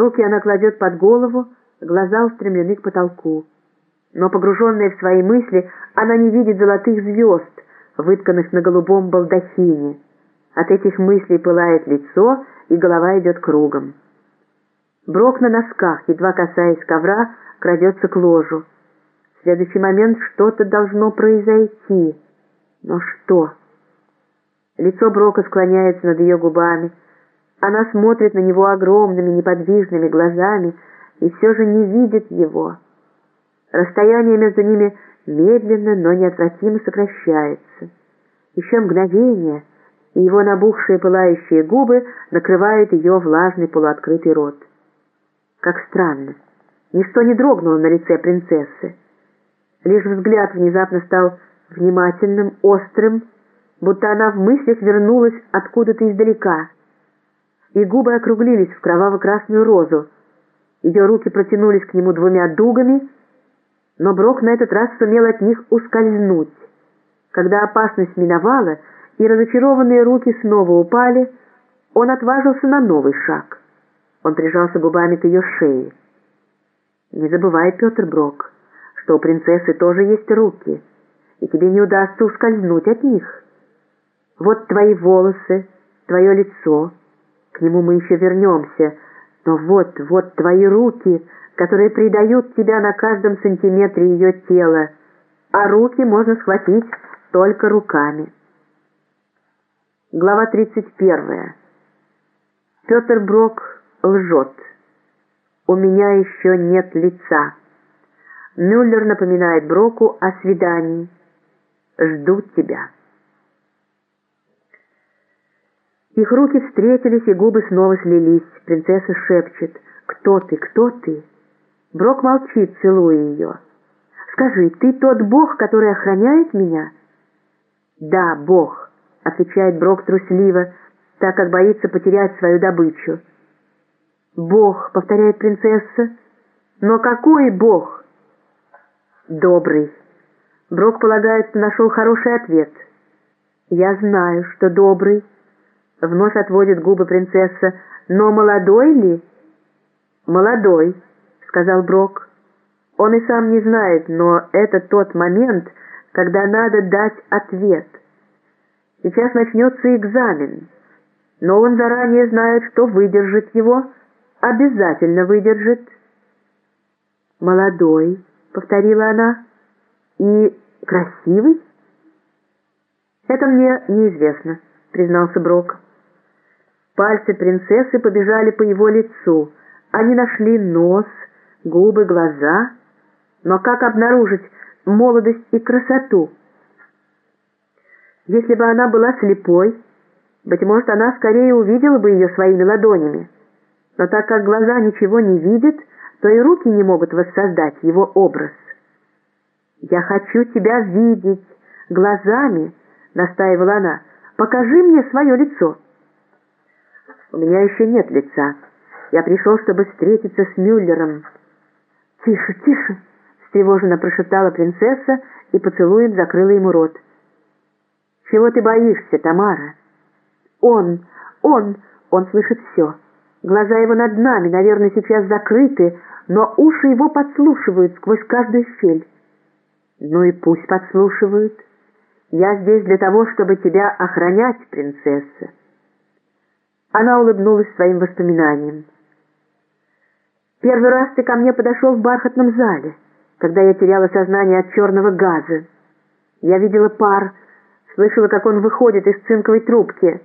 Руки она кладет под голову, глаза устремлены к потолку. Но, погруженная в свои мысли, она не видит золотых звезд, вытканных на голубом балдахине. От этих мыслей пылает лицо, и голова идет кругом. Брок на носках, едва касаясь ковра, крадется к ложу. В следующий момент что-то должно произойти. Но что? Лицо Брока склоняется над ее губами. Она смотрит на него огромными неподвижными глазами и все же не видит его. Расстояние между ними медленно, но неотвратимо сокращается. Еще мгновение, и его набухшие пылающие губы накрывают ее влажный полуоткрытый рот. Как странно. Ничто не дрогнуло на лице принцессы. Лишь взгляд внезапно стал внимательным, острым, будто она в мыслях вернулась откуда-то издалека. И губы округлились в кроваво-красную розу. Ее руки протянулись к нему двумя дугами, но Брок на этот раз сумел от них ускользнуть. Когда опасность миновала, и разочарованные руки снова упали, он отважился на новый шаг. Он прижался губами к ее шее. «Не забывай, Петр Брок, что у принцессы тоже есть руки, и тебе не удастся ускользнуть от них». Вот твои волосы, твое лицо. К нему мы еще вернемся. Но вот, вот твои руки, которые предают тебя на каждом сантиметре ее тела. А руки можно схватить только руками. Глава 31. Петр Брок лжет. У меня еще нет лица. Мюллер напоминает Броку о свидании. Жду тебя. Их руки встретились, и губы снова слились. Принцесса шепчет «Кто ты? Кто ты?» Брок молчит, целуя ее. «Скажи, ты тот бог, который охраняет меня?» «Да, бог», — отвечает Брок трусливо, так как боится потерять свою добычу. «Бог», — повторяет принцесса. «Но какой бог?» «Добрый». Брок полагает, нашел хороший ответ. «Я знаю, что добрый». Вновь отводит губы принцесса. «Но молодой ли?» «Молодой», — сказал Брок. «Он и сам не знает, но это тот момент, когда надо дать ответ. Сейчас начнется экзамен, но он заранее знает, что выдержит его, обязательно выдержит». «Молодой», — повторила она, — «и красивый?» «Это мне неизвестно», — признался Брок. Пальцы принцессы побежали по его лицу. Они нашли нос, губы, глаза. Но как обнаружить молодость и красоту? Если бы она была слепой, быть может, она скорее увидела бы ее своими ладонями. Но так как глаза ничего не видят, то и руки не могут воссоздать его образ. «Я хочу тебя видеть глазами», — настаивала она. «Покажи мне свое лицо». У меня еще нет лица. Я пришел, чтобы встретиться с Мюллером». «Тише, тише!» — встревоженно прошептала принцесса и поцелуем закрыла ему рот. «Чего ты боишься, Тамара?» «Он! Он!» Он слышит все. Глаза его над нами, наверное, сейчас закрыты, но уши его подслушивают сквозь каждую щель. Ну и пусть подслушивают. Я здесь для того, чтобы тебя охранять, принцесса. Она улыбнулась своим воспоминаниям. «Первый раз ты ко мне подошел в бархатном зале, когда я теряла сознание от черного газа. Я видела пар, слышала, как он выходит из цинковой трубки».